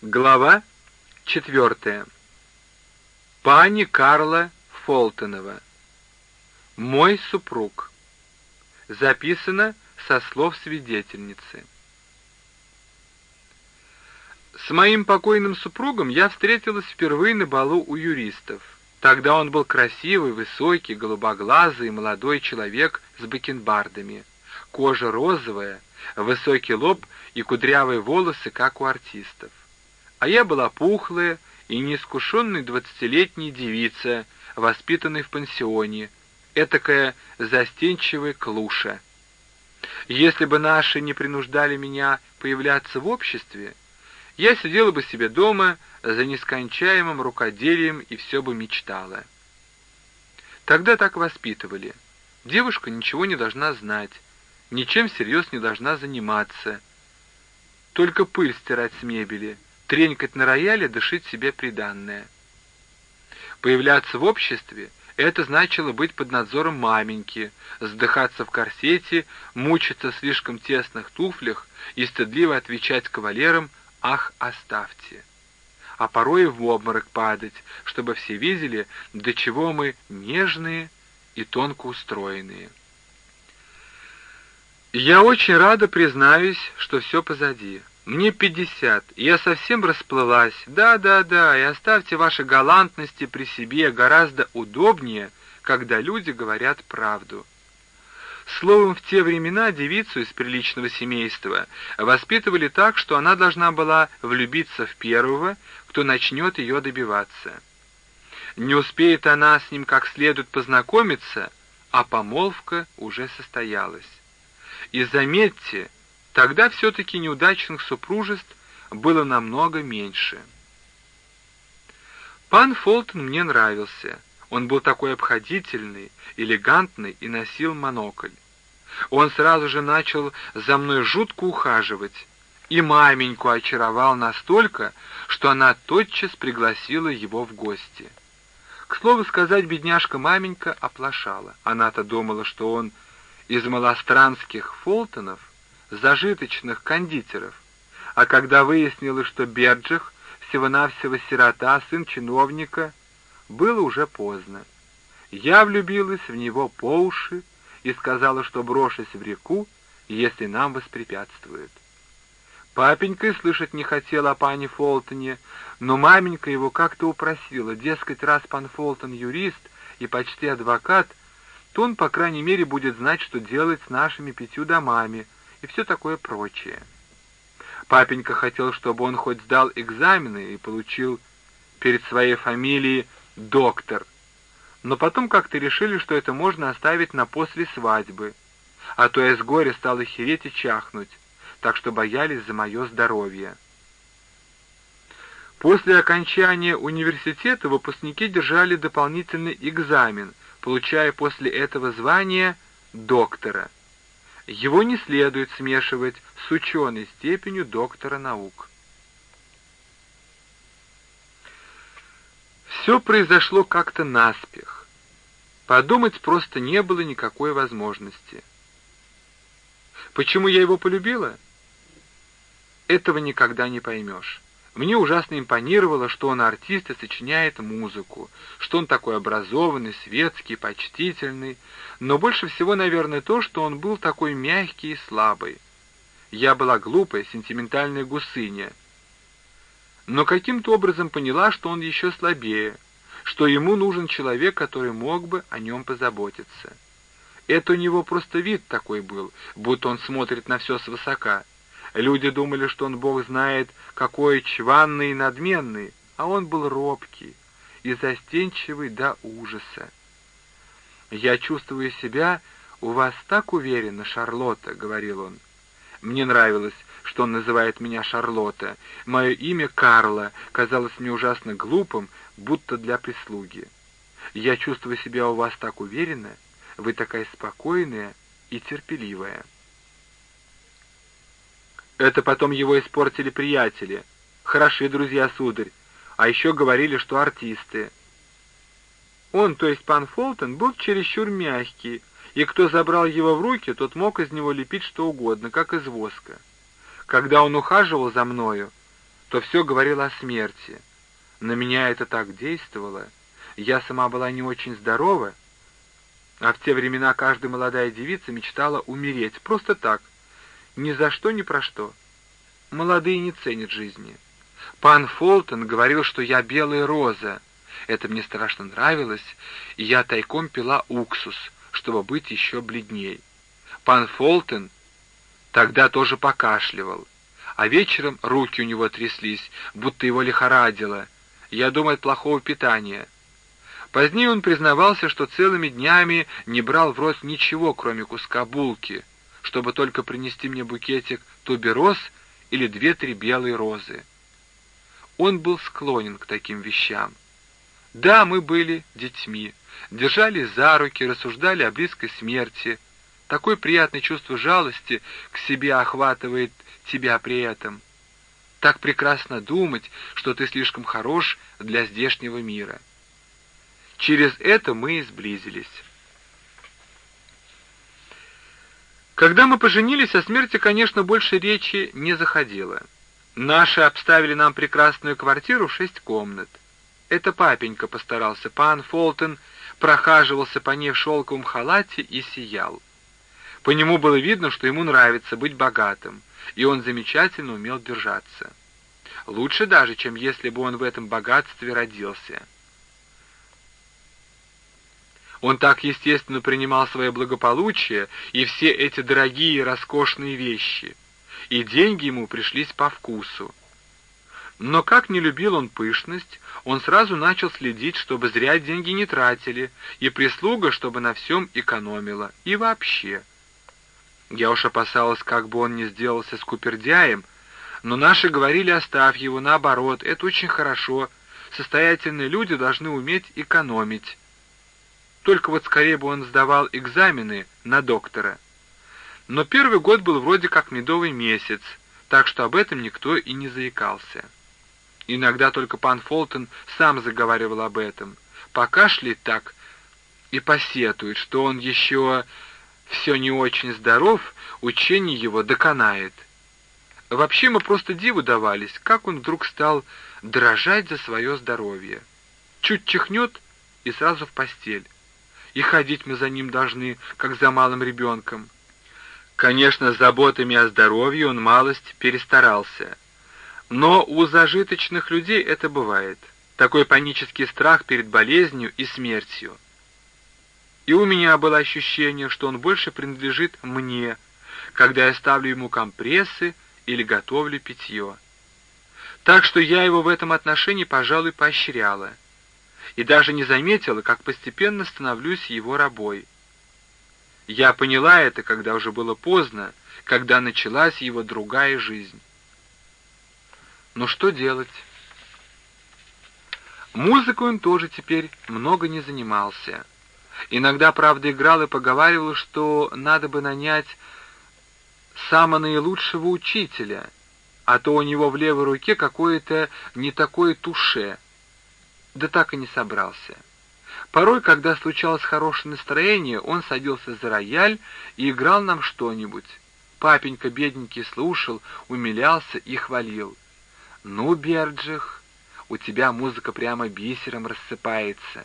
Глава четвертая. Пани Карла Фолтонова. Мой супруг. Записано со слов свидетельницы. С моим покойным супругом я встретилась впервые на балу у юристов. Тогда он был красивый, высокий, голубоглазый, молодой человек с бакенбардами. Кожа розовая, высокий лоб и кудрявые волосы, как у артистов. А я была пухлая и неискушенная двадцатилетняя девица, воспитанная в пансионе, этакая застенчивая клуша. Если бы наши не принуждали меня появляться в обществе, я сидела бы себе дома за нескончаемым рукоделием и все бы мечтала. Тогда так воспитывали. Девушка ничего не должна знать, ничем всерьез не должна заниматься, только пыль стирать с мебели — тренькать на рояле, дышить себе приданное. Появляться в обществе — это значило быть под надзором маменьки, вздыхаться в корсете, мучиться в слишком тесных туфлях и стыдливо отвечать кавалерам «Ах, оставьте!» а порой и в обморок падать, чтобы все видели, до чего мы нежные и тонко устроенные. Я очень рада, признаюсь, что все позади. Мне пятьдесят, я совсем расплылась. Да-да-да, и оставьте ваши галантности при себе, гораздо удобнее, когда люди говорят правду. Словом, в те времена девицу из приличного семейства воспитывали так, что она должна была влюбиться в первого, кто начнет ее добиваться. Не успеет она с ним как следует познакомиться, а помолвка уже состоялась. И заметьте, Тогда все-таки неудачных супружеств было намного меньше. Пан Фолтон мне нравился. Он был такой обходительный, элегантный и носил монокль. Он сразу же начал за мной жутко ухаживать, и маменьку очаровал настолько, что она тотчас пригласила его в гости. К слову сказать, бедняжка-маменька оплошала. Она-то думала, что он из малостранских Фолтонов, зажиточных кондитеров. А когда выяснилось, что Берджих всего-навсего сирота, сын чиновника, было уже поздно. Я влюбилась в него по уши и сказала, что брошусь в реку, если нам воспрепятствует. Папенька и слышать не хотел о пане Фолтоне, но маменька его как-то упросила, дескать, раз пан Фолтон юрист и почти адвокат, то он, по крайней мере, будет знать, что делать с нашими пятью домами — и все такое прочее. Папенька хотел, чтобы он хоть сдал экзамены и получил перед своей фамилией «доктор», но потом как-то решили, что это можно оставить на после свадьбы, а то я с горя стал хереть и чахнуть, так что боялись за мое здоровье. После окончания университета выпускники держали дополнительный экзамен, получая после этого звание доктора – его не следует смешивать с ученой степенью доктора наук. Все произошло как-то наспех. Подумать просто не было никакой возможности. Почему я его полюбила? Этого никогда не поймешь. Мне ужасно импонировало, что он артист и сочиняет музыку, что он такой образованный, светский, почтительный, но больше всего, наверное, то, что он был такой мягкий и слабый. Я была глупая, сентиментальная гусыня, но каким-то образом поняла, что он еще слабее, что ему нужен человек, который мог бы о нем позаботиться. Это у него просто вид такой был, будто он смотрит на все свысока — Люди думали, что он, Бог знает, какой чванный и надменный, а он был робкий и застенчивый до ужаса. «Я чувствую себя у вас так уверенно, Шарлотта», — говорил он. Мне нравилось, что он называет меня Шарлотта. Мое имя Карла казалось мне ужасно глупым, будто для прислуги. Я чувствую себя у вас так уверенно, вы такая спокойная и терпеливая. Это потом его испортили приятели. Хороши друзья, сударь. А еще говорили, что артисты. Он, то есть пан Фолтон, был чересчур мягкий, и кто забрал его в руки, тот мог из него лепить что угодно, как из воска. Когда он ухаживал за мною, то все говорил о смерти. На меня это так действовало. Я сама была не очень здорова, а в те времена каждая молодая девица мечтала умереть, просто так, ни за что, ни про что. Молодые не ценят жизни. Пан Фолтон говорил, что я белая роза. Это мне страшно нравилось, и я тайком пила уксус, чтобы быть еще бледней. Пан Фолтон тогда тоже покашливал, а вечером руки у него тряслись, будто его лихорадило. Я думаю, от плохого питания. Позднее он признавался, что целыми днями не брал в рот ничего, кроме куска булки, чтобы только принести мне букетик тубероз или две-три белые розы. Он был склонен к таким вещам. Да, мы были детьми, держались за руки, рассуждали о близкой смерти. Такое приятное чувство жалости к себе охватывает тебя при этом. Так прекрасно думать, что ты слишком хорош для здешнего мира. Через это мы и сблизились. Когда мы поженились, о смерти, конечно, больше речи не заходило. Наши обставили нам прекрасную квартиру в шесть комнат. Это папенька постарался. Пан Фолтон прохаживался по ней в шелковом халате и сиял. По нему было видно, что ему нравится быть богатым, и он замечательно умел держаться. Лучше даже, чем если бы он в этом богатстве родился. Он так естественно принимал свое благополучие и все эти дорогие роскошные вещи, и деньги ему пришлись по вкусу. Но как не любил он пышность, он сразу начал следить, чтобы зря деньги не тратили, и прислуга, чтобы на всем экономила, и вообще. Я уж опасалась, как бы он не сделался скупердяем, но наши говорили, оставь его, наоборот, это очень хорошо, состоятельные люди должны уметь экономить. Только вот скорее бы он сдавал экзамены на доктора. Но первый год был вроде как медовый месяц, так что об этом никто и не заикался. Иногда только пан Фолтон сам заговаривал об этом. Покашляет так и посетует, что он еще все не очень здоров, учение его доконает. Вообще мы просто диву давались, как он вдруг стал дрожать за свое здоровье. Чуть чихнет и сразу в постель. И ходить мы за ним должны, как за малым ребенком. Конечно, с заботами о здоровье он малость перестарался — но у зажиточных людей это бывает. Такой панический страх перед болезнью и смертью. И у меня было ощущение, что он больше принадлежит мне, когда я ставлю ему компрессы или готовлю питье. Так что я его в этом отношении, пожалуй, поощряла. И даже не заметила, как постепенно становлюсь его рабой. Я поняла это, когда уже было поздно, когда началась его другая жизнь. Но что делать? Музыкой он тоже теперь много не занимался. Иногда, правда, играл и поговаривал, что надо бы нанять самого наилучшего учителя, а то у него в левой руке какое-то не такое туше. Да так и не собрался. Порой, когда случалось хорошее настроение, он садился за рояль и играл нам что-нибудь. Папенька бедненький слушал, умилялся и хвалил. «Ну, Берджих, у тебя музыка прямо бисером рассыпается».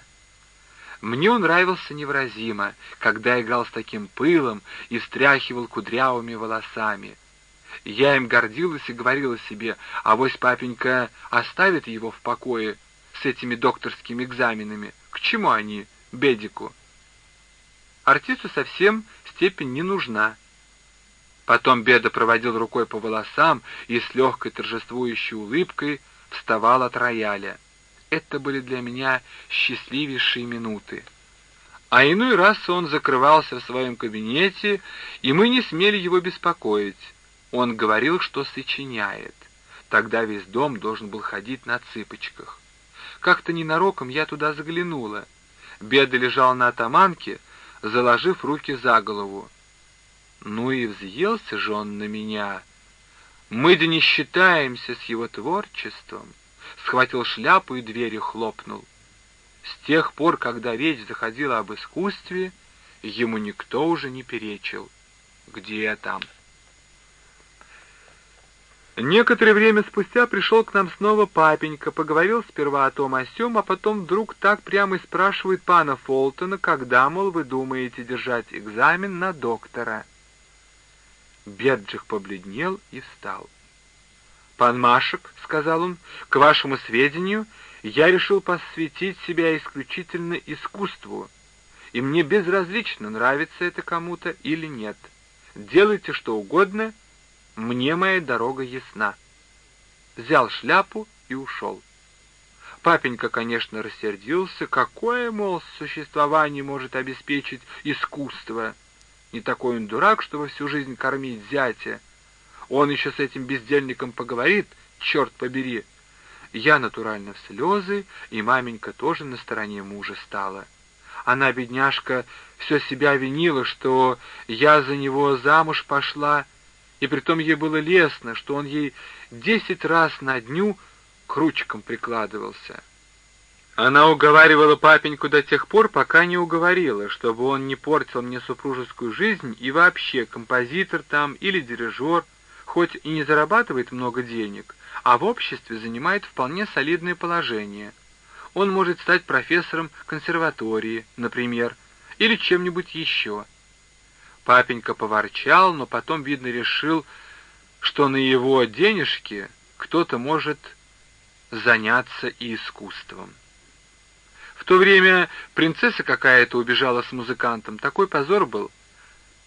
Мне он нравился невыразимо, когда играл с таким пылом и встряхивал кудрявыми волосами. Я им гордилась и говорила себе, а вось папенька оставит его в покое с этими докторскими экзаменами. К чему они, Бедику? Артисту совсем степень не нужна. Потом Беда проводил рукой по волосам и с легкой торжествующей улыбкой вставал от рояля. Это были для меня счастливейшие минуты. А иной раз он закрывался в своем кабинете, и мы не смели его беспокоить. Он говорил, что сочиняет. Тогда весь дом должен был ходить на цыпочках. Как-то ненароком я туда заглянула. Беда лежал на атаманке, заложив руки за голову. Ну и взъелся же он на меня. Мы да не считаемся с его творчеством. Схватил шляпу и дверью хлопнул. С тех пор, когда речь заходила об искусстве, ему никто уже не перечил. Где там? Некоторое время спустя пришел к нам снова папенька, поговорил сперва о том о сём, а потом вдруг так прямо и спрашивает пана Фолтона, когда, мол, вы думаете держать экзамен на доктора. Берджих побледнел и встал. «Пан Машек», — сказал он, — «к вашему сведению, я решил посвятить себя исключительно искусству, и мне безразлично, нравится это кому-то или нет. Делайте что угодно, мне моя дорога ясна. Взял шляпу и ушел. Папенька, конечно, рассердился. Какое, мол, существование может обеспечить искусство? Не такой он дурак, чтобы всю жизнь кормить зятя. Он еще с этим бездельником поговорит, черт побери. Я натурально в слезы, и маменька тоже на стороне мужа стала. Она, бедняжка, все себя винила, что я за него замуж пошла, и притом ей было лестно, что он ей десять раз на дню к ручкам прикладывался. Она уговаривала папеньку до тех пор, пока не уговорила, чтобы он не портил мне супружескую жизнь и вообще композитор там или дирижер, хоть и не зарабатывает много денег, а в обществе занимает вполне солидное положение. Он может стать профессором консерватории, например, или чем-нибудь еще. Папенька поворчал, но потом, видно, решил, что на его денежки кто-то может заняться и искусством. В то время принцесса какая-то убежала с музыкантом, такой позор был.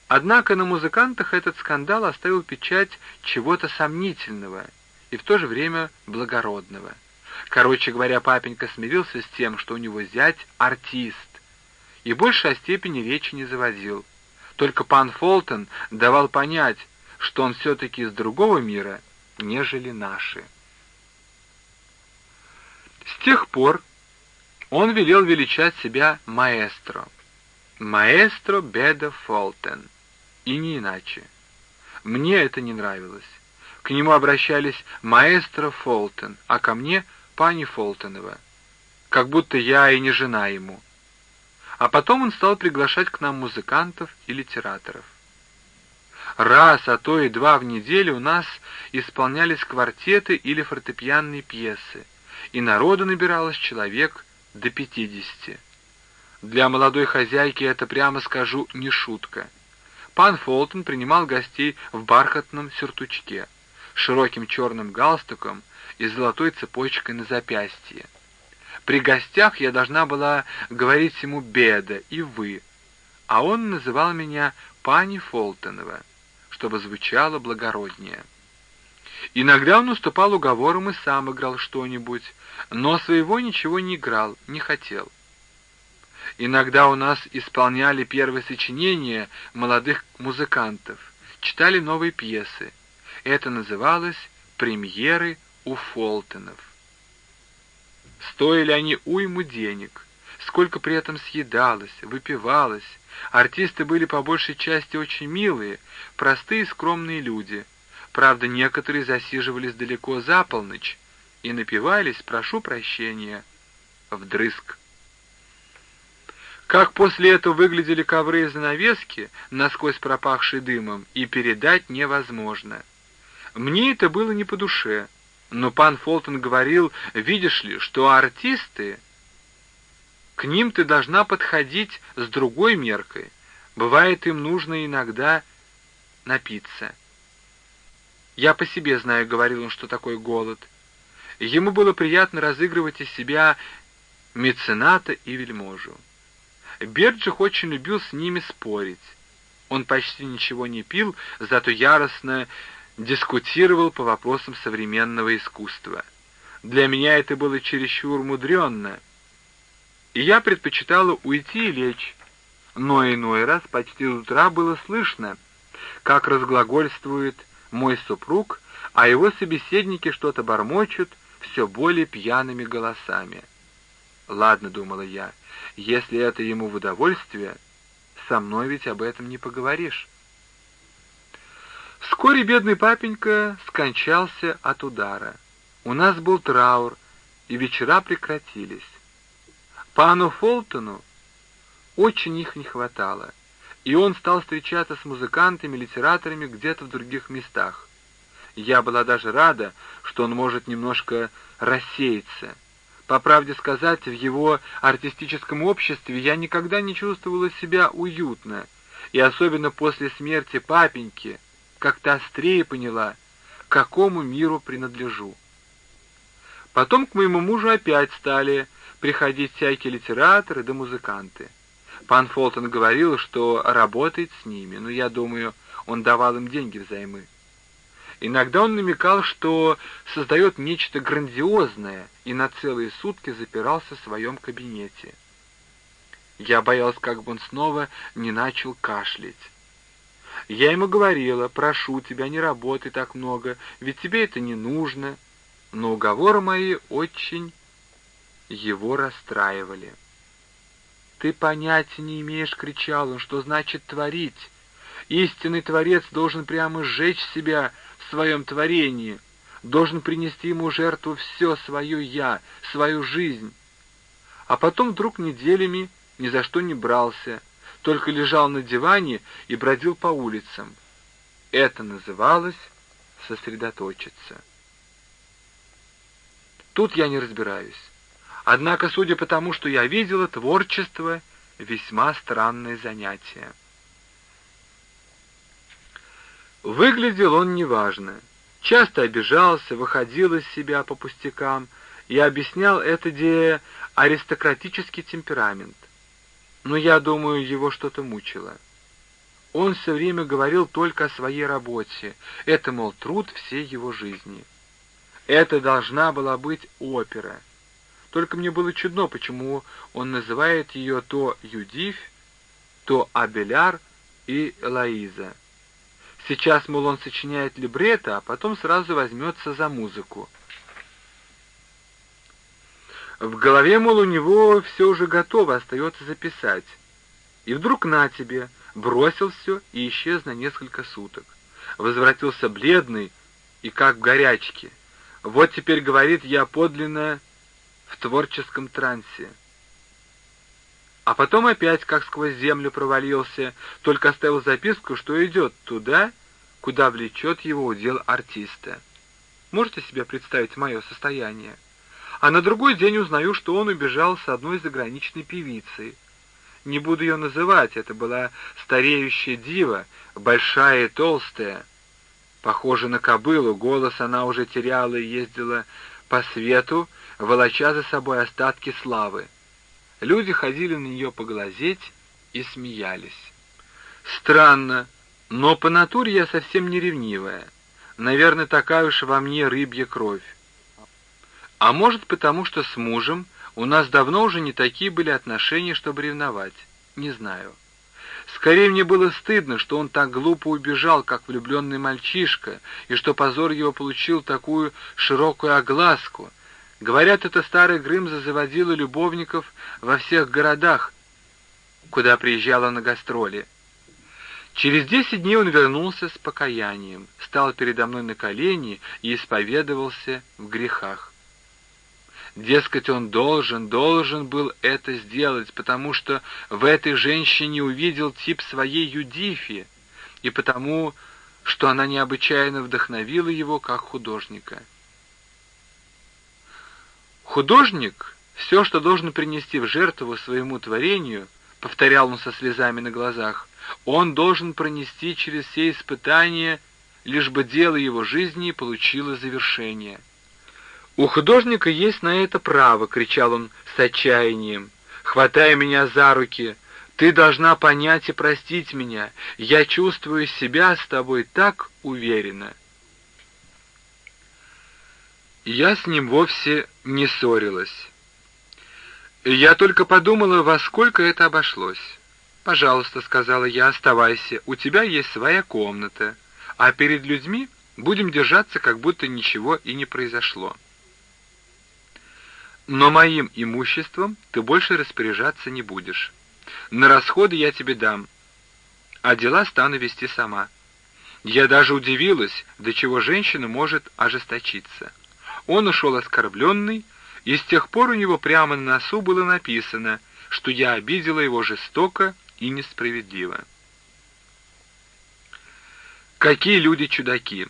Однако на музыкантах этот скандал оставил печать чего-то сомнительного и в то же время благородного. Короче говоря, папенька смирился с тем, что у него зять артист, и больше о степени речи не заводил. Только пан Фолтон давал понять, что он все-таки из другого мира, нежели наши. С тех пор он велел величать себя маэстро. Маэстро Беда Фолтен. И не иначе. Мне это не нравилось. К нему обращались маэстро Фолтен, а ко мне пани Фолтенова. Как будто я и не жена ему а потом он стал приглашать к нам музыкантов и литераторов. Раз, а то и два в неделю у нас исполнялись квартеты или фортепианные пьесы, и народу набиралось человек до пятидесяти. Для молодой хозяйки это, прямо скажу, не шутка. Пан Фолтон принимал гостей в бархатном сюртучке, широким черным галстуком и золотой цепочкой на запястье. При гостях я должна была говорить ему «беда» и «вы», а он называл меня пани Фолтонова, чтобы звучало благороднее. Иногда он уступал уговорам и сам играл что-нибудь, но своего ничего не играл, не хотел. Иногда у нас исполняли первые сочинения молодых музыкантов, читали новые пьесы. Это называлось «Премьеры у Фолтонов». Стоили они уйму денег, сколько при этом съедалось, выпивалось. Артисты были по большей части очень милые, простые скромные люди. Правда, некоторые засиживались далеко за полночь и напивались, прошу прощения, вдрызг. Как после этого выглядели ковры и занавески, насквозь пропахшие дымом, и передать невозможно. Мне это было не по душе. Но пан Фолтон говорил, видишь ли, что артисты, к ним ты должна подходить с другой меркой. Бывает, им нужно иногда напиться. Я по себе знаю, говорил он, что такое голод. Ему было приятно разыгрывать из себя мецената и вельможу. Берджих очень любил с ними спорить. Он почти ничего не пил, зато яростно дискутировал по вопросам современного искусства. Для меня это было чересчур мудренно, и я предпочитала уйти и лечь. Но иной раз почти до утра было слышно, как разглагольствует мой супруг, а его собеседники что-то бормочут все более пьяными голосами. «Ладно», — думала я, — «если это ему в удовольствие, со мной ведь об этом не поговоришь». Вскоре бедный папенька скончался от удара. У нас был траур, и вечера прекратились. Пану Фолтону очень их не хватало, и он стал встречаться с музыкантами, литераторами где-то в других местах. Я была даже рада, что он может немножко рассеяться. По правде сказать, в его артистическом обществе я никогда не чувствовала себя уютно, и особенно после смерти папеньки как-то острее поняла, к какому миру принадлежу. Потом к моему мужу опять стали приходить всякие литераторы да музыканты. Пан Фолтон говорил, что работает с ними, но я думаю, он давал им деньги взаймы. Иногда он намекал, что создает нечто грандиозное, и на целые сутки запирался в своем кабинете. Я боялась, как бы он снова не начал кашлять. Я ему говорила, прошу тебя, не работай так много, ведь тебе это не нужно. Но уговоры мои очень его расстраивали. «Ты понятия не имеешь, — кричал он, — что значит творить. Истинный Творец должен прямо сжечь себя в своем творении, должен принести ему жертву все свое «я», свою жизнь. А потом вдруг неделями ни за что не брался, только лежал на диване и бродил по улицам. Это называлось сосредоточиться. Тут я не разбираюсь. Однако, судя по тому, что я видела, творчество — весьма странное занятие. Выглядел он неважно. Часто обижался, выходил из себя по пустякам и объяснял это де аристократический темперамент. Но я думаю, его что-то мучило. Он все время говорил только о своей работе. Это, мол, труд всей его жизни. Это должна была быть опера. Только мне было чудно, почему он называет ее то Юдив, то Абеляр и Лаиза. Сейчас, мол, он сочиняет либретто, а потом сразу возьмется за музыку. В голове, мол, у него все уже готово, остается записать. И вдруг на тебе, бросил все и исчез на несколько суток. Возвратился бледный и как в горячке. Вот теперь, говорит, я подлинно в творческом трансе. А потом опять как сквозь землю провалился, только оставил записку, что идет туда, куда влечет его удел артиста. Можете себе представить мое состояние? А на другой день узнаю, что он убежал с одной заграничной певицей. Не буду ее называть, это была стареющая дива, большая и толстая. Похожа на кобылу, голос она уже теряла и ездила по свету, волоча за собой остатки славы. Люди ходили на нее поглазеть и смеялись. Странно, но по натуре я совсем не ревнивая. Наверное, такая уж во мне рыбья кровь. А может, потому что с мужем у нас давно уже не такие были отношения, чтобы ревновать. Не знаю. Скорее мне было стыдно, что он так глупо убежал, как влюбленный мальчишка, и что позор его получил такую широкую огласку, Говорят, это старый Грымза заводила любовников во всех городах, куда приезжала на гастроли. Через десять дней он вернулся с покаянием, стал передо мной на колени и исповедовался в грехах. Дескать, он должен, должен был это сделать, потому что в этой женщине увидел тип своей Юдифи, и потому, что она необычайно вдохновила его как художника. Художник все, что должен принести в жертву своему творению, повторял он со слезами на глазах, он должен пронести через все испытания, лишь бы дело его жизни получило завершение. «У художника есть на это право!» — кричал он с отчаянием, хватая меня за руки. «Ты должна понять и простить меня. Я чувствую себя с тобой так уверенно». Я с ним вовсе не ссорилась. Я только подумала, во сколько это обошлось. «Пожалуйста», — сказала я, — «оставайся, у тебя есть своя комната, а перед людьми будем держаться, как будто ничего и не произошло». Но моим имуществом ты больше распоряжаться не будешь. На расходы я тебе дам, а дела стану вести сама. Я даже удивилась, до чего женщина может ожесточиться. Он ушел оскорбленный, и с тех пор у него прямо на носу было написано, что я обидела его жестоко и несправедливо. Какие люди чудаки!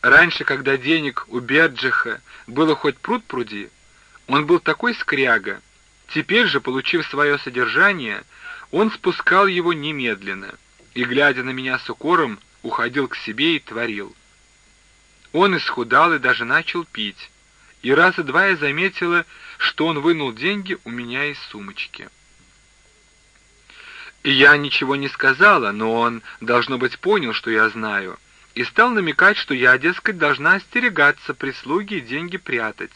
Раньше, когда денег у Берджиха было хоть пруд пруди, он был такой скряга. Теперь же, получив свое содержание, он спускал его немедленно и, глядя на меня с укором, уходил к себе и творил. Он исхудал и даже начал пить, и раза два я заметила, что он вынул деньги у меня из сумочки. И я ничего не сказала, но он, должно быть, понял, что я знаю, и стал намекать, что я, дескать, должна остерегаться прислуги и деньги прятать.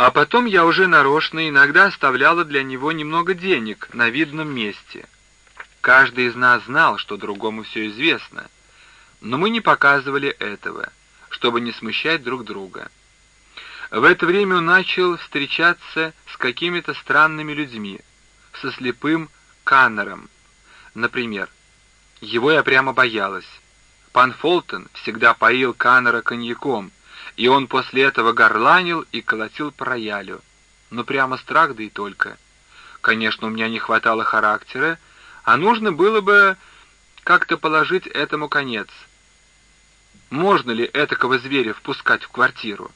А потом я уже нарочно иногда оставляла для него немного денег на видном месте. Каждый из нас знал, что другому все известно, но мы не показывали этого, чтобы не смущать друг друга. В это время он начал встречаться с какими-то странными людьми, со слепым Каннером, например. Его я прямо боялась. Пан Фолтон всегда поил Каннера коньяком, и он после этого горланил и колотил по роялю. Ну прямо страх, да и только. Конечно, у меня не хватало характера, а нужно было бы как-то положить этому конец. Можно ли этакого зверя впускать в квартиру?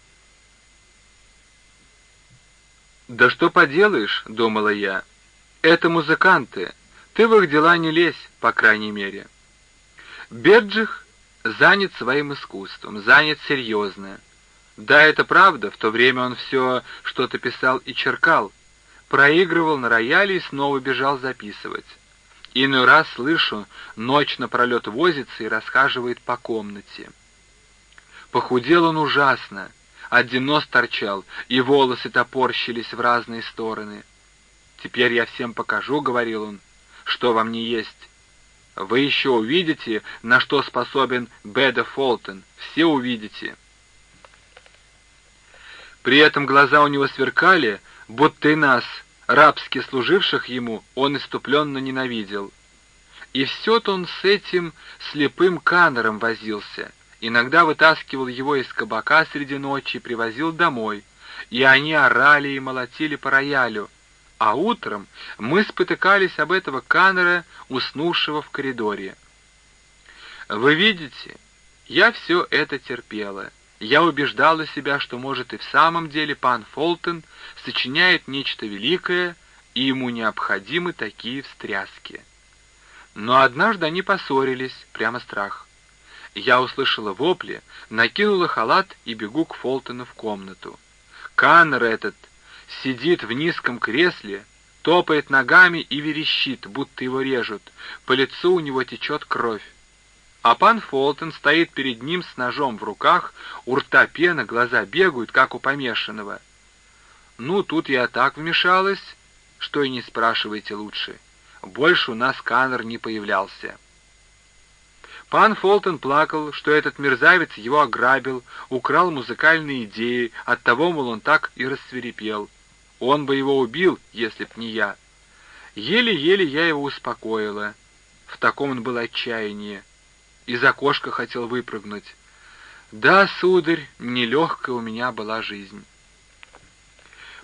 «Да что поделаешь», — думала я, — «это музыканты, ты в их дела не лезь, по крайней мере». Беджих занят своим искусством, занят серьезно. Да, это правда, в то время он все что-то писал и черкал, проигрывал на рояле и снова бежал записывать. Иной раз слышу, ночь напролет возится и расхаживает по комнате. Похудел он ужасно, один нос торчал, и волосы топорщились в разные стороны. «Теперь я всем покажу», — говорил он, — «что вам не есть. Вы еще увидите, на что способен Беда Фолтон, все увидите». При этом глаза у него сверкали, будто и нас, рабски служивших ему, он иступленно ненавидел. И все-то он с этим слепым канером возился, иногда вытаскивал его из кабака среди ночи и привозил домой, и они орали и молотили по роялю, а утром мы спотыкались об этого канера, уснувшего в коридоре. Вы видите, я все это терпела. Я убеждала себя, что, может, и в самом деле пан Фолтон сочиняет нечто великое, и ему необходимы такие встряски. Но однажды они поссорились, прямо страх. Я услышала вопли, накинула халат и бегу к Фолтону в комнату. Каннер этот сидит в низком кресле, топает ногами и верещит, будто его режут. По лицу у него течет кровь. А пан Фолтон стоит перед ним с ножом в руках, у рта пена, глаза бегают, как у помешанного. Ну, тут я так вмешалась, что и не спрашивайте лучше. Больше у нас Каннер не появлялся. Пан Фолтон плакал, что этот мерзавец его ограбил, украл музыкальные идеи, оттого, мол, он так и рассверепел. Он бы его убил, если б не я. Еле-еле я его успокоила. В таком он был отчаянии из окошка хотел выпрыгнуть. Да, сударь, нелегкая у меня была жизнь.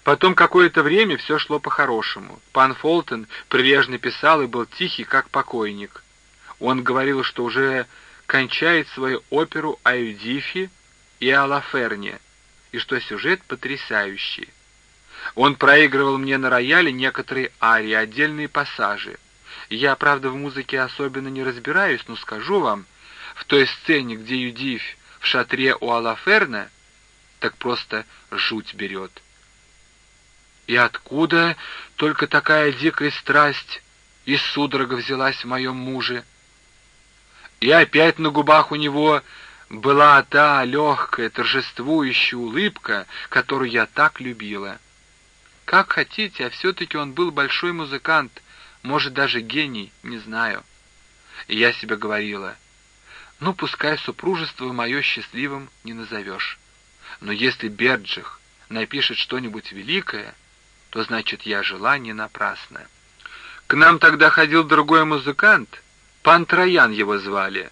Потом какое-то время все шло по-хорошему. Пан Фолтон прилежно писал и был тихий, как покойник. Он говорил, что уже кончает свою оперу о Юдифе и о Лаферне, и что сюжет потрясающий. Он проигрывал мне на рояле некоторые арии, отдельные пассажи. Я, правда, в музыке особенно не разбираюсь, но скажу вам, в той сцене, где Юдив в шатре у Алаферна, так просто жуть берет. И откуда только такая дикая страсть и судорога взялась в моем муже? И опять на губах у него была та легкая, торжествующая улыбка, которую я так любила. Как хотите, а все-таки он был большой музыкант, может, даже гений, не знаю. И я себе говорила — ну, пускай супружество мое счастливым не назовешь. Но если Берджих напишет что-нибудь великое, то значит я жила не напрасно. К нам тогда ходил другой музыкант, пан Троян его звали.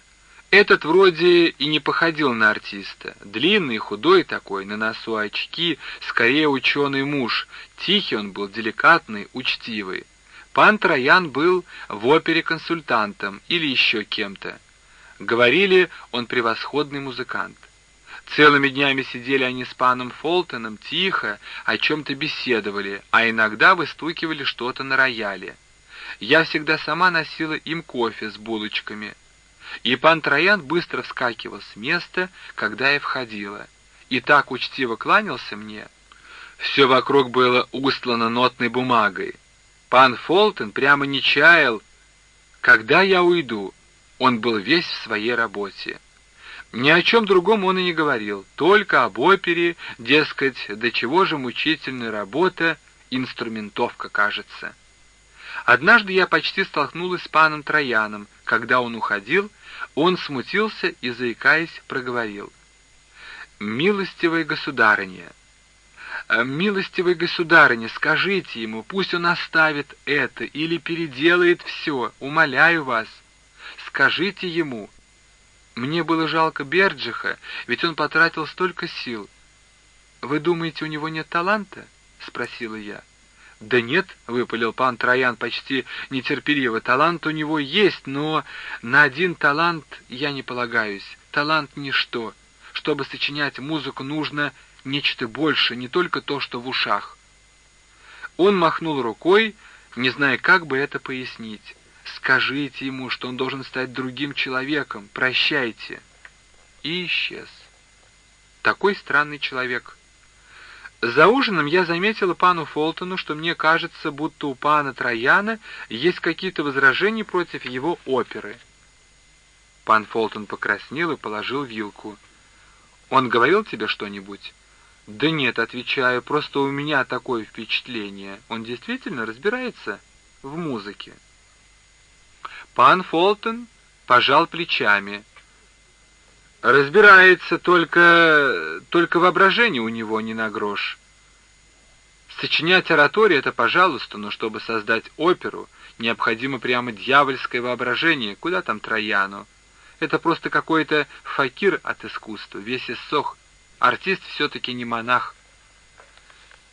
Этот вроде и не походил на артиста. Длинный, худой такой, на носу очки, скорее ученый муж. Тихий он был, деликатный, учтивый. Пан Троян был в опере консультантом или еще кем-то. Говорили, он превосходный музыкант. Целыми днями сидели они с паном Фолтоном тихо, о чем-то беседовали, а иногда выстукивали что-то на рояле. Я всегда сама носила им кофе с булочками. И пан Троян быстро вскакивал с места, когда я входила, и так учтиво кланялся мне. Все вокруг было устлано нотной бумагой. Пан Фолтон прямо не чаял, когда я уйду. Он был весь в своей работе. Ни о чем другом он и не говорил, только об опере, дескать, до чего же мучительная работа, инструментовка, кажется. Однажды я почти столкнулась с паном Трояном. Когда он уходил, он смутился и, заикаясь, проговорил. «Милостивая государыня, э, милостивая государыня, скажите ему, пусть он оставит это или переделает все, умоляю вас. Скажите ему, мне было жалко Берджиха, ведь он потратил столько сил. Вы думаете, у него нет таланта? спросила я. Да нет, выпалил пан Троян почти нетерпеливо. Талант у него есть, но на один талант я не полагаюсь. Талант ничто. Чтобы сочинять музыку, нужно нечто больше, не только то, что в ушах. Он махнул рукой, не зная, как бы это пояснить. Скажите ему, что он должен стать другим человеком. Прощайте. И исчез. Такой странный человек. За ужином я заметила пану Фолтону, что мне кажется, будто у пана Трояна есть какие-то возражения против его оперы. Пан Фолтон покраснел и положил вилку. «Он говорил тебе что-нибудь?» «Да нет», — отвечаю, — «просто у меня такое впечатление. Он действительно разбирается в музыке». Пан Фолтон пожал плечами. Разбирается только... только воображение у него не на грош. Сочинять ораторию — это пожалуйста, но чтобы создать оперу, необходимо прямо дьявольское воображение, куда там Трояну. Это просто какой-то факир от искусства, весь иссох. Артист все-таки не монах.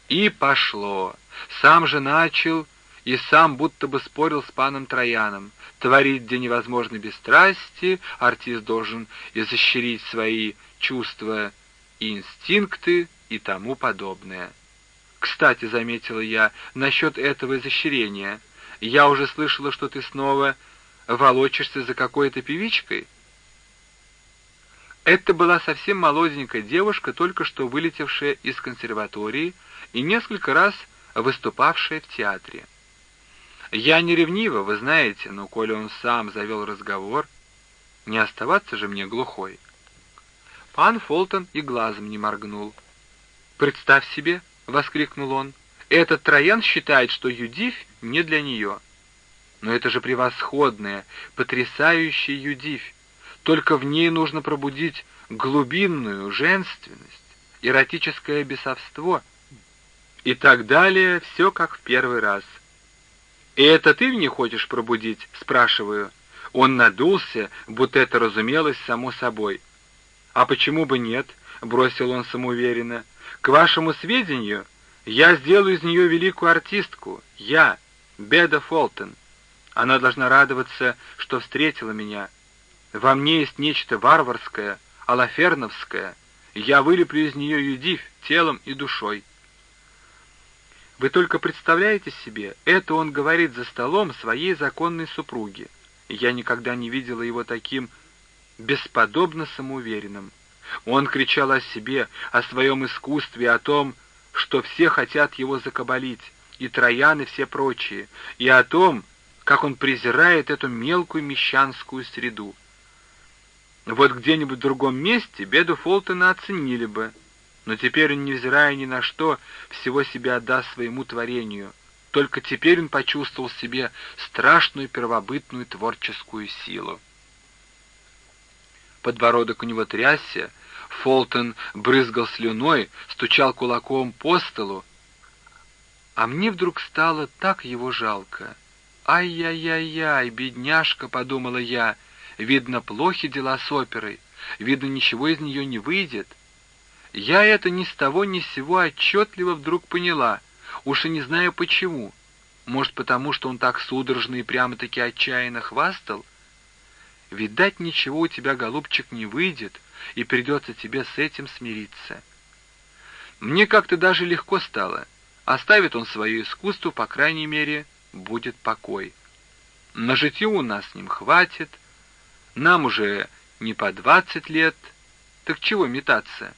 И пошло. Сам же начал и сам будто бы спорил с паном Трояном. Творить, где невозможно без страсти, артист должен изощрить свои чувства и инстинкты и тому подобное. Кстати, заметила я, насчет этого изощрения. Я уже слышала, что ты снова волочишься за какой-то певичкой. Это была совсем молоденькая девушка, только что вылетевшая из консерватории и несколько раз выступавшая в театре. Я не ревнива, вы знаете, но коли он сам завел разговор, не оставаться же мне глухой. Пан Фолтон и глазом не моргнул. «Представь себе!» — воскликнул он. «Этот Троян считает, что Юдивь не для нее. Но это же превосходная, потрясающая Юдивь. Только в ней нужно пробудить глубинную женственность, эротическое бесовство и так далее, все как в первый раз». «И это ты не хочешь пробудить?» — спрашиваю. Он надулся, будто это разумелось само собой. «А почему бы нет?» — бросил он самоуверенно. «К вашему сведению, я сделаю из нее великую артистку. Я, Беда Фолтон. Она должна радоваться, что встретила меня. Во мне есть нечто варварское, алаферновское. Я вылеплю из нее Юдивь телом и душой». Вы только представляете себе, это он говорит за столом своей законной супруге. Я никогда не видела его таким бесподобно самоуверенным. Он кричал о себе, о своем искусстве, о том, что все хотят его закабалить, и Троян, и все прочие, и о том, как он презирает эту мелкую мещанскую среду. Вот где-нибудь в другом месте беду Фолтона оценили бы, но теперь он, невзирая ни на что, всего себя отдаст своему творению. Только теперь он почувствовал в себе страшную первобытную творческую силу. Подбородок у него трясся, Фолтон брызгал слюной, стучал кулаком по столу, а мне вдруг стало так его жалко. «Ай-яй-яй-яй, бедняжка», — подумала я, — «видно, плохи дела с оперой, видно, ничего из нее не выйдет». Я это ни с того ни с сего отчетливо вдруг поняла, уж и не знаю почему. Может, потому что он так судорожно и прямо-таки отчаянно хвастал? Видать, ничего у тебя, голубчик, не выйдет, и придется тебе с этим смириться. Мне как-то даже легко стало. Оставит он свое искусство, по крайней мере, будет покой. На житье у нас с ним хватит, нам уже не по двадцать лет, так чего метаться?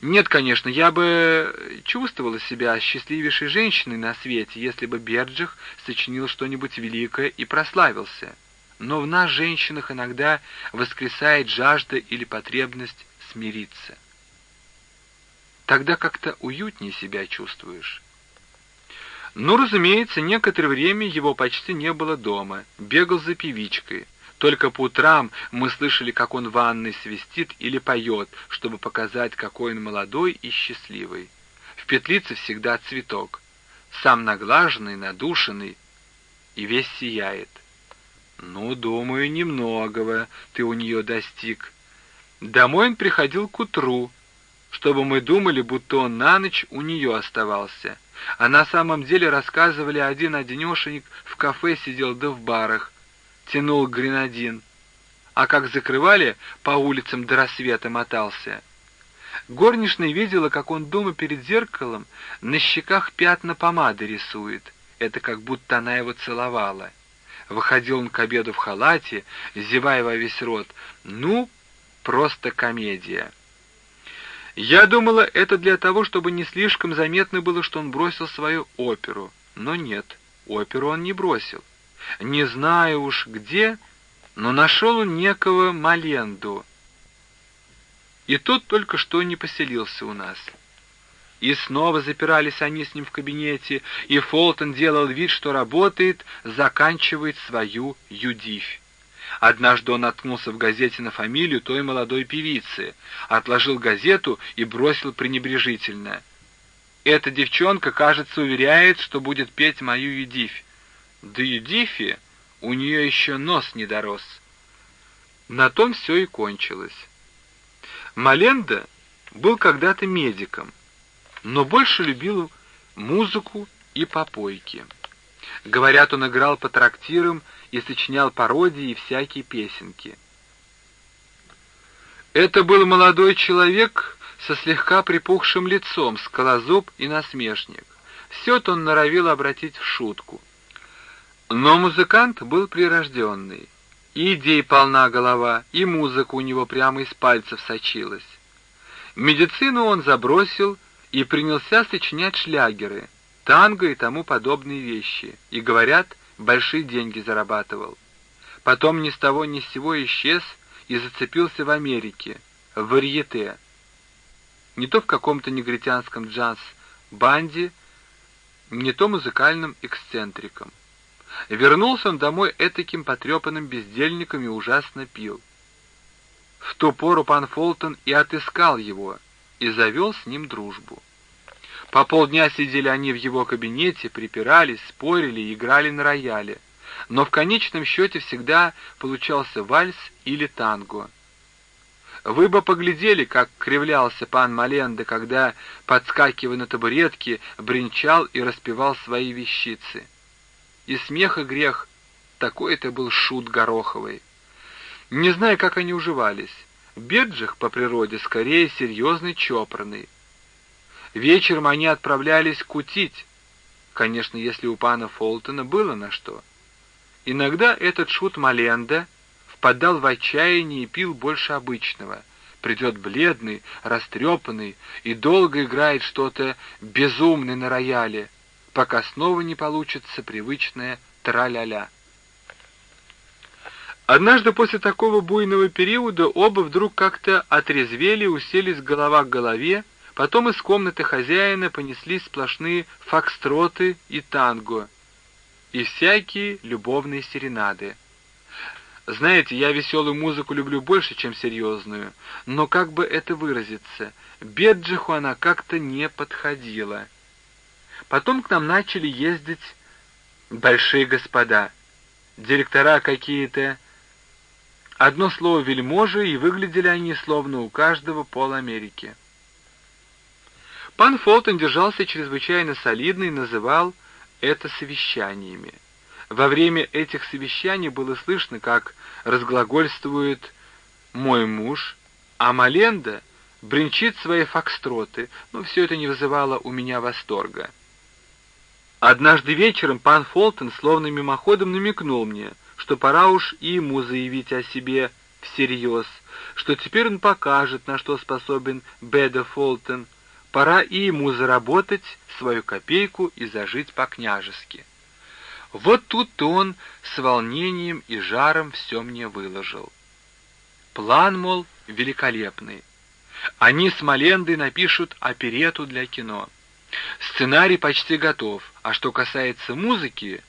Нет, конечно, я бы чувствовала себя счастливейшей женщиной на свете, если бы Берджих сочинил что-нибудь великое и прославился. Но в нас, женщинах, иногда воскресает жажда или потребность смириться. Тогда как-то уютнее себя чувствуешь. Ну, разумеется, некоторое время его почти не было дома, бегал за певичкой. Только по утрам мы слышали, как он в ванной свистит или поет, чтобы показать, какой он молодой и счастливый. В петлице всегда цветок, сам наглаженный, надушенный, и весь сияет. Ну, думаю, немногого ты у нее достиг. Домой он приходил к утру, чтобы мы думали, будто он на ночь у нее оставался. А на самом деле рассказывали, один-одинешенек в кафе сидел да в барах, тянул гренадин, а как закрывали, по улицам до рассвета мотался. Горничная видела, как он дома перед зеркалом на щеках пятна помады рисует. Это как будто она его целовала. Выходил он к обеду в халате, зевая во весь рот. Ну, просто комедия. Я думала, это для того, чтобы не слишком заметно было, что он бросил свою оперу. Но нет, оперу он не бросил. Не знаю уж где, но нашел он некого Маленду. И тот только что не поселился у нас. И снова запирались они с ним в кабинете, и Фолтон делал вид, что работает, заканчивает свою Юдивь. Однажды он наткнулся в газете на фамилию той молодой певицы, отложил газету и бросил пренебрежительно. «Эта девчонка, кажется, уверяет, что будет петь мою Юдивь. Да Юдифи у нее еще нос не дорос. На том все и кончилось. Маленда был когда-то медиком, но больше любил музыку и попойки. Говорят, он играл по трактирам и сочинял пародии и всякие песенки. Это был молодой человек со слегка припухшим лицом, скалозуб и насмешник. Все это он норовил обратить в шутку — но музыкант был прирожденный. Идей полна голова, и музыка у него прямо из пальцев сочилась. Медицину он забросил и принялся сочинять шлягеры, танго и тому подобные вещи, и, говорят, большие деньги зарабатывал. Потом ни с того ни с сего исчез и зацепился в Америке, в варьете. Не то в каком-то негритянском джаз-банде, не то музыкальным эксцентриком. Вернулся он домой этаким потрепанным бездельником и ужасно пил. В ту пору пан Фолтон и отыскал его, и завел с ним дружбу. По полдня сидели они в его кабинете, припирались, спорили, играли на рояле. Но в конечном счете всегда получался вальс или танго. Вы бы поглядели, как кривлялся пан Маленда, когда, подскакивая на табуретке, бренчал и распевал свои вещицы и смех и грех. Такой это был шут Гороховый. Не знаю, как они уживались. Беджих по природе скорее серьезный, чопорный. Вечером они отправлялись кутить. Конечно, если у пана Фолтона было на что. Иногда этот шут Маленда впадал в отчаяние и пил больше обычного. Придет бледный, растрепанный и долго играет что-то безумное на рояле, пока снова не получится привычное тра-ля-ля. Однажды после такого буйного периода оба вдруг как-то отрезвели, уселись голова к голове, потом из комнаты хозяина понеслись сплошные фокстроты и танго, и всякие любовные серенады. Знаете, я веселую музыку люблю больше, чем серьезную, но как бы это выразиться, Беджиху она как-то не подходила. Потом к нам начали ездить большие господа, директора какие-то. Одно слово вельможи, и выглядели они словно у каждого пол Америки. Пан Фолтон держался чрезвычайно солидно и называл это совещаниями. Во время этих совещаний было слышно, как разглагольствует мой муж, а Маленда бренчит свои фокстроты, но все это не вызывало у меня восторга. Однажды вечером пан Фолтон словно мимоходом намекнул мне, что пора уж и ему заявить о себе всерьез, что теперь он покажет, на что способен Беда Фолтон, пора и ему заработать свою копейку и зажить по-княжески. Вот тут он с волнением и жаром все мне выложил. План, мол, великолепный. Они с Малендой напишут оперету для кино. Сценарий почти готов, а что касается музыки,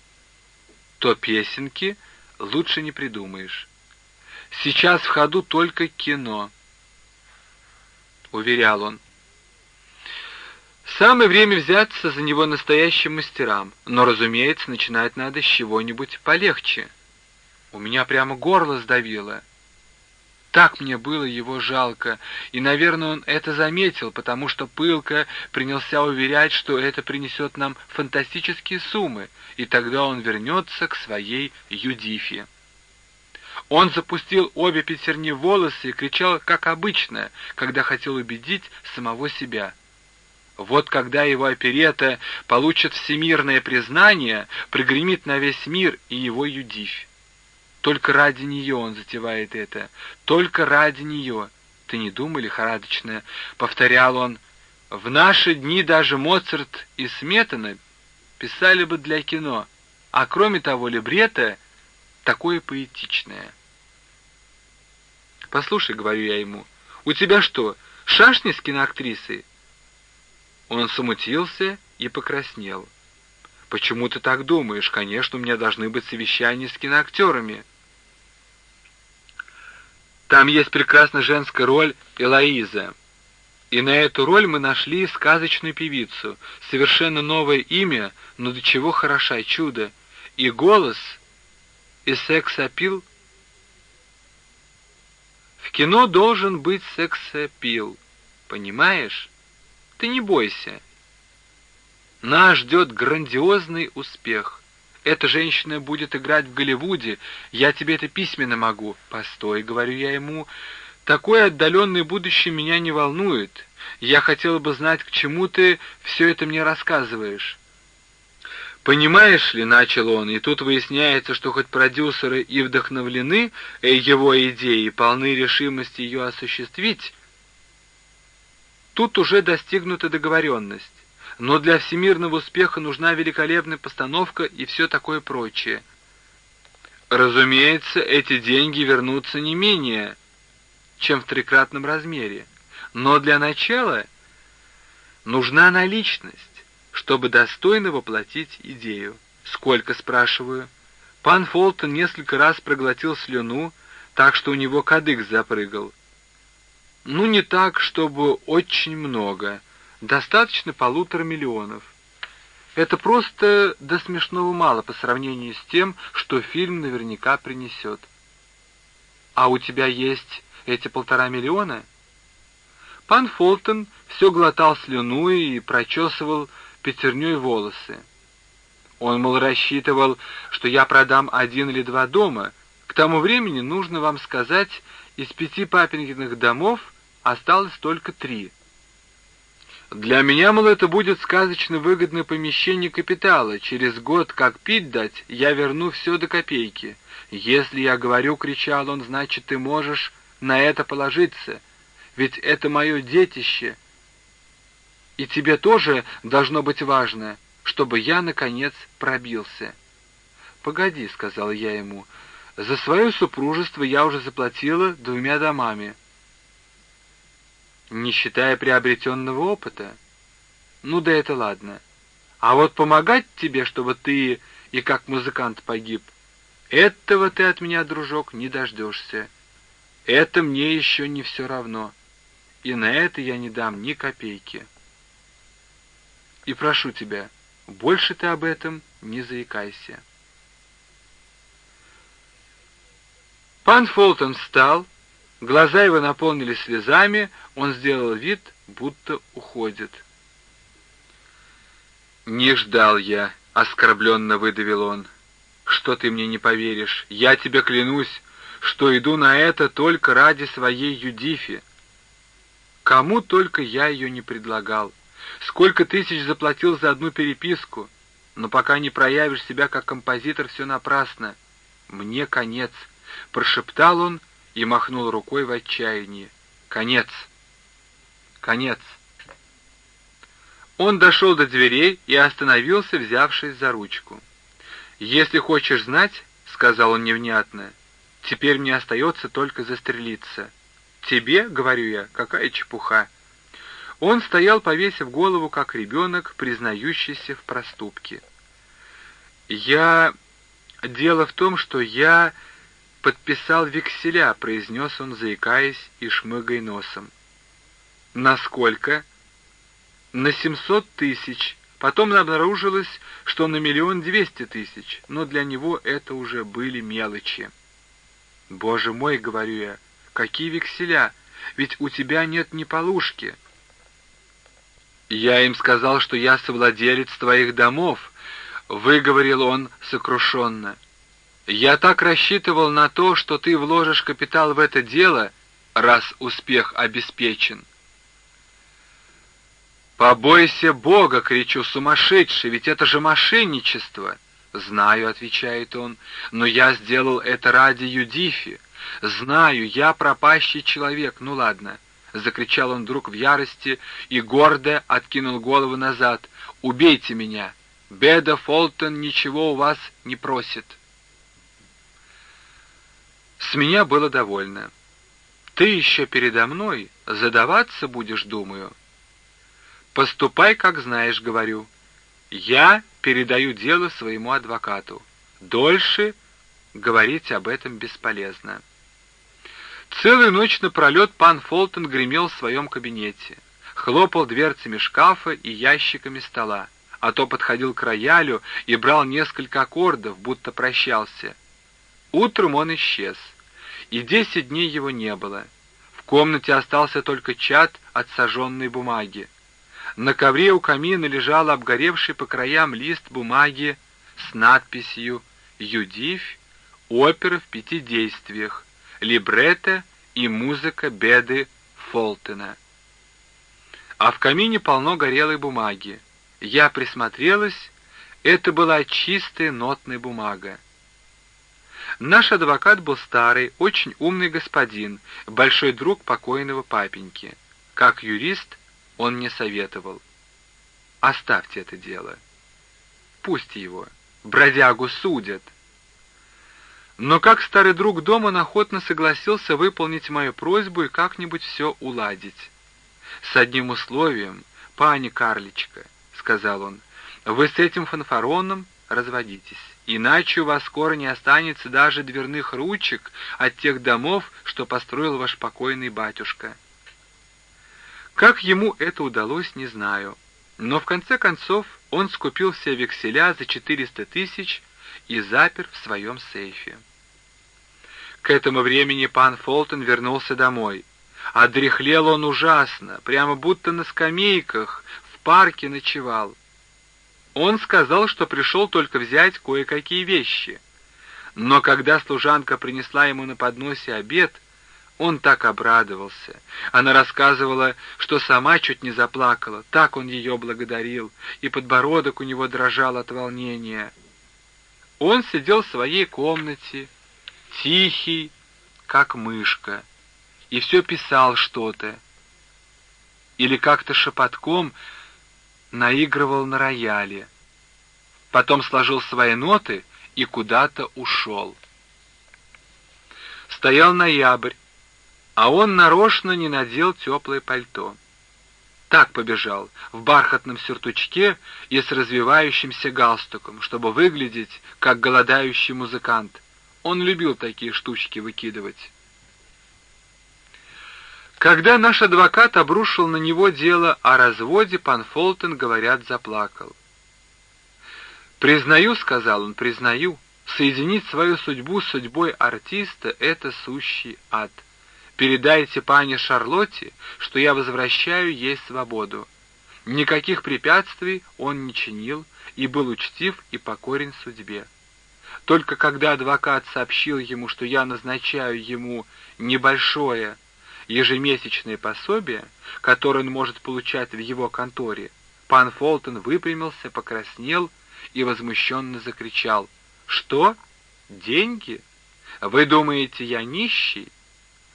то песенки лучше не придумаешь. Сейчас в ходу только кино, уверял он. Самое время взяться за него настоящим мастерам, но, разумеется, начинать надо с чего-нибудь полегче. У меня прямо горло сдавило. Так мне было его жалко, и, наверное, он это заметил, потому что пылко принялся уверять, что это принесет нам фантастические суммы, и тогда он вернется к своей Юдифе. Он запустил обе пятерни волосы и кричал, как обычно, когда хотел убедить самого себя. Вот когда его оперета получит всемирное признание, прогремит на весь мир и его Юдифь. Только ради нее он затевает это. Только ради нее. Ты не думай, лихорадочно, — повторял он. В наши дни даже Моцарт и Сметана писали бы для кино, а кроме того либретто такое поэтичное. «Послушай», — говорю я ему, — «у тебя что, шашни с киноактрисой?» Он смутился и покраснел. «Почему ты так думаешь? Конечно, у меня должны быть совещания с киноактерами». Там есть прекрасная женская роль Элоиза. И на эту роль мы нашли сказочную певицу. Совершенно новое имя, но до чего хороша, чудо. И голос, и секс-апил. В кино должен быть секс-апил. Понимаешь? Ты не бойся. Нас ждет грандиозный успех. Эта женщина будет играть в Голливуде, я тебе это письменно могу. Постой, говорю я ему, такое отдаленное будущее меня не волнует. Я хотела бы знать, к чему ты все это мне рассказываешь. «Понимаешь ли, — начал он, — и тут выясняется, что хоть продюсеры и вдохновлены его идеей, полны решимости ее осуществить, тут уже достигнута договоренность но для всемирного успеха нужна великолепная постановка и все такое прочее. Разумеется, эти деньги вернутся не менее, чем в трикратном размере, но для начала нужна наличность, чтобы достойно воплотить идею. Сколько, спрашиваю? Пан Фолтон несколько раз проглотил слюну, так что у него кадык запрыгал. Ну, не так, чтобы очень много — достаточно полутора миллионов. Это просто до смешного мало по сравнению с тем, что фильм наверняка принесет. А у тебя есть эти полтора миллиона? Пан Фолтон все глотал слюну и прочесывал пятерней волосы. Он, мол, рассчитывал, что я продам один или два дома. К тому времени, нужно вам сказать, из пяти папенькиных домов осталось только три — для меня, мол, это будет сказочно выгодное помещение капитала. Через год, как пить дать, я верну все до копейки. Если я говорю, — кричал он, — значит, ты можешь на это положиться. Ведь это мое детище. И тебе тоже должно быть важно, чтобы я, наконец, пробился. «Погоди», — сказал я ему, — «за свое супружество я уже заплатила двумя домами» не считая приобретенного опыта. Ну да это ладно. А вот помогать тебе, чтобы ты и как музыкант погиб, этого ты от меня, дружок, не дождешься. Это мне еще не все равно. И на это я не дам ни копейки. И прошу тебя, больше ты об этом не заикайся. Пан Фолтон встал, Глаза его наполнились слезами, он сделал вид, будто уходит. «Не ждал я», — оскорбленно выдавил он. что ты мне не поверишь. Я тебе клянусь, что иду на это только ради своей Юдифи. Кому только я ее не предлагал. Сколько тысяч заплатил за одну переписку. Но пока не проявишь себя как композитор, все напрасно. Мне конец, — прошептал он и махнул рукой в отчаянии. Конец. Конец. Он дошел до дверей и остановился, взявшись за ручку. «Если хочешь знать, — сказал он невнятно, — теперь мне остается только застрелиться. Тебе, — говорю я, — какая чепуха!» Он стоял, повесив голову, как ребенок, признающийся в проступке. «Я... Дело в том, что я подписал векселя», — произнес он, заикаясь и шмыгая носом. «Насколько?» «На семьсот тысяч. Потом обнаружилось, что на миллион двести тысяч, но для него это уже были мелочи». «Боже мой», — говорю я, — «какие векселя? Ведь у тебя нет ни полушки». «Я им сказал, что я совладелец твоих домов», — выговорил он сокрушенно. Я так рассчитывал на то, что ты вложишь капитал в это дело, раз успех обеспечен. «Побойся Бога!» — кричу, сумасшедший, ведь это же мошенничество. «Знаю», — отвечает он, — «но я сделал это ради Юдифи. Знаю, я пропащий человек, ну ладно». Закричал он вдруг в ярости и гордо откинул голову назад. «Убейте меня! Беда Фолтон ничего у вас не просит». С меня было довольно. Ты еще передо мной задаваться будешь, думаю. Поступай, как знаешь, говорю. Я передаю дело своему адвокату. Дольше говорить об этом бесполезно. Целую ночь напролет пан Фолтон гремел в своем кабинете, хлопал дверцами шкафа и ящиками стола, а то подходил к роялю и брал несколько аккордов, будто прощался. Утром он исчез и десять дней его не было. В комнате остался только чад от сожженной бумаги. На ковре у камина лежал обгоревший по краям лист бумаги с надписью «Юдивь. Опера в пяти действиях. Либретто и музыка беды Фолтена». А в камине полно горелой бумаги. Я присмотрелась, это была чистая нотная бумага. Наш адвокат был старый, очень умный господин, большой друг покойного папеньки. Как юрист он мне советовал. Оставьте это дело. Пусть его. Бродягу судят. Но как старый друг дома он охотно согласился выполнить мою просьбу и как-нибудь все уладить. С одним условием, пани Карличка, — сказал он, — вы с этим фанфароном разводитесь. Иначе у вас скоро не останется даже дверных ручек от тех домов, что построил ваш покойный батюшка. Как ему это удалось, не знаю. Но в конце концов он скупил все векселя за 400 тысяч и запер в своем сейфе. К этому времени пан Фолтон вернулся домой. Одряхлел он ужасно, прямо будто на скамейках, в парке ночевал. Он сказал, что пришел только взять кое-какие вещи. Но когда служанка принесла ему на подносе обед, он так обрадовался. Она рассказывала, что сама чуть не заплакала, так он ее благодарил, и подбородок у него дрожал от волнения. Он сидел в своей комнате, тихий, как мышка, и все писал что-то. Или как-то шепотком наигрывал на рояле. Потом сложил свои ноты и куда-то ушел. Стоял ноябрь, а он нарочно не надел теплое пальто. Так побежал, в бархатном сюртучке и с развивающимся галстуком, чтобы выглядеть, как голодающий музыкант. Он любил такие штучки выкидывать. Когда наш адвокат обрушил на него дело о разводе, пан Фолтон, говорят, заплакал. «Признаю, — сказал он, — признаю, соединить свою судьбу с судьбой артиста — это сущий ад. Передайте пане Шарлотте, что я возвращаю ей свободу. Никаких препятствий он не чинил и был учтив и покорен судьбе. Только когда адвокат сообщил ему, что я назначаю ему небольшое ежемесячное пособие, которое он может получать в его конторе, пан Фолтон выпрямился, покраснел и возмущенно закричал. «Что? Деньги? Вы думаете, я нищий?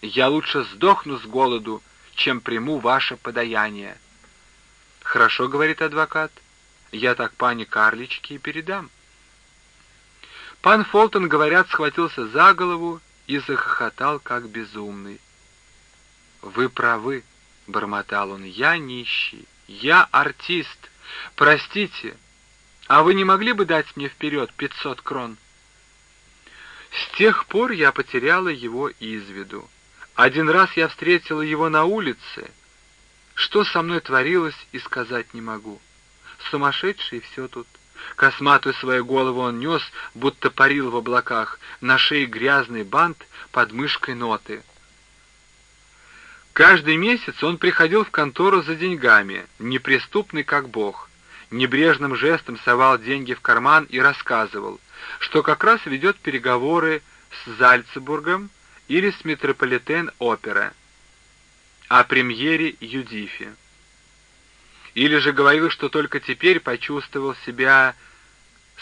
Я лучше сдохну с голоду, чем приму ваше подаяние». «Хорошо», — говорит адвокат, — «я так пане Карличке и передам». Пан Фолтон, говорят, схватился за голову и захохотал, как безумный. «Вы правы», — бормотал он, — «я нищий, я артист. Простите, а вы не могли бы дать мне вперед пятьсот крон?» С тех пор я потеряла его из виду. Один раз я встретила его на улице. Что со мной творилось, и сказать не могу. Сумасшедший все тут. Косматую свою голову он нес, будто парил в облаках, на шее грязный бант под мышкой ноты. Каждый месяц он приходил в контору за деньгами, неприступный как бог. Небрежным жестом совал деньги в карман и рассказывал, что как раз ведет переговоры с Зальцбургом или с Метрополитен-опера о премьере Юдифи. Или же говорил, что только теперь почувствовал себя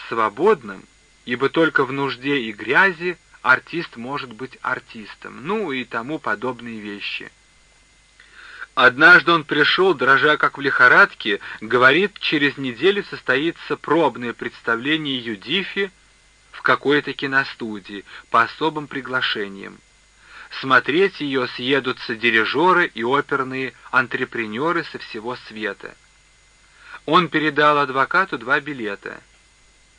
свободным, ибо только в нужде и грязи артист может быть артистом, ну и тому подобные вещи. Однажды он пришел, дрожа как в лихорадке, говорит, через неделю состоится пробное представление Юдифи в какой-то киностудии по особым приглашениям. Смотреть ее съедутся дирижеры и оперные антрепренеры со всего света. Он передал адвокату два билета.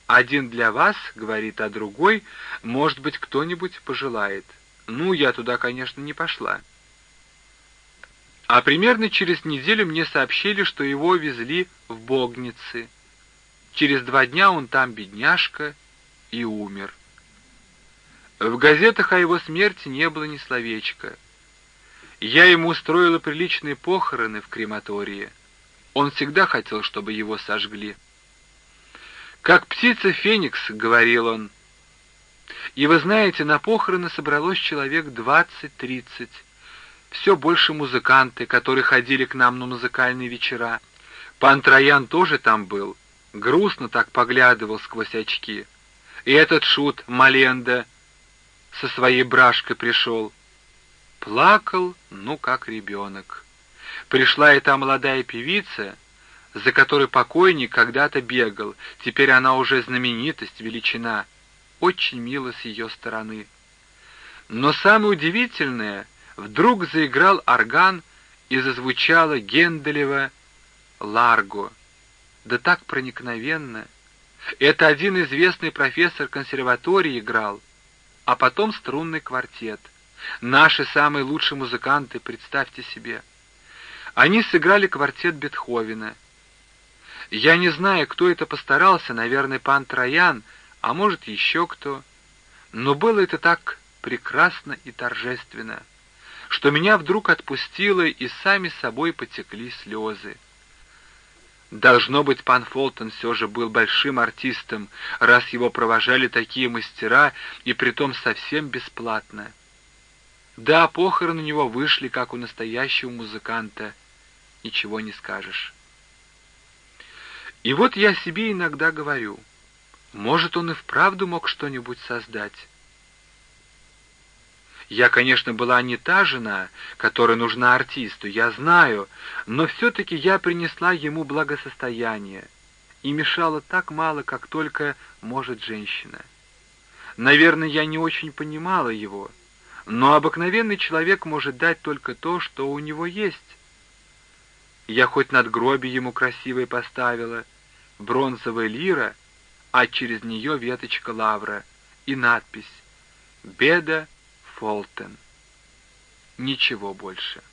Один для вас, говорит, а другой, может быть, кто-нибудь пожелает. Ну, я туда, конечно, не пошла. А примерно через неделю мне сообщили, что его везли в Богницы. Через два дня он там, бедняжка, и умер. В газетах о его смерти не было ни словечка. Я ему устроила приличные похороны в крематории. Он всегда хотел, чтобы его сожгли. «Как птица Феникс», — говорил он. И вы знаете, на похороны собралось человек двадцать-тридцать. Все больше музыканты, которые ходили к нам на музыкальные вечера. Пан Троян тоже там был. Грустно так поглядывал сквозь очки. И этот шут Маленда со своей брашкой пришел. Плакал, ну, как ребенок. Пришла и та молодая певица, за которой покойник когда-то бегал, теперь она уже знаменитость, величина. Очень мило с ее стороны. Но самое удивительное, вдруг заиграл орган и зазвучало Генделева «Ларго». Да так проникновенно. Это один известный профессор консерватории играл, а потом струнный квартет. Наши самые лучшие музыканты, представьте себе. Они сыграли квартет Бетховена. Я не знаю, кто это постарался, наверное, пан Троян, а может, еще кто. Но было это так прекрасно и торжественно, что меня вдруг отпустило, и сами собой потекли слезы. Должно быть, пан Фолтон все же был большим артистом, раз его провожали такие мастера, и притом совсем бесплатно. Да, похороны у него вышли, как у настоящего музыканта. Ничего не скажешь. И вот я себе иногда говорю, может, он и вправду мог что-нибудь создать. Я, конечно, была не та жена, которая нужна артисту, я знаю, но все-таки я принесла ему благосостояние и мешала так мало, как только может женщина. Наверное, я не очень понимала его, но обыкновенный человек может дать только то, что у него есть. Я хоть надгробие ему красивое поставила, бронзовая лира, а через нее веточка лавра и надпись «Беда Фолтен. Ничего больше.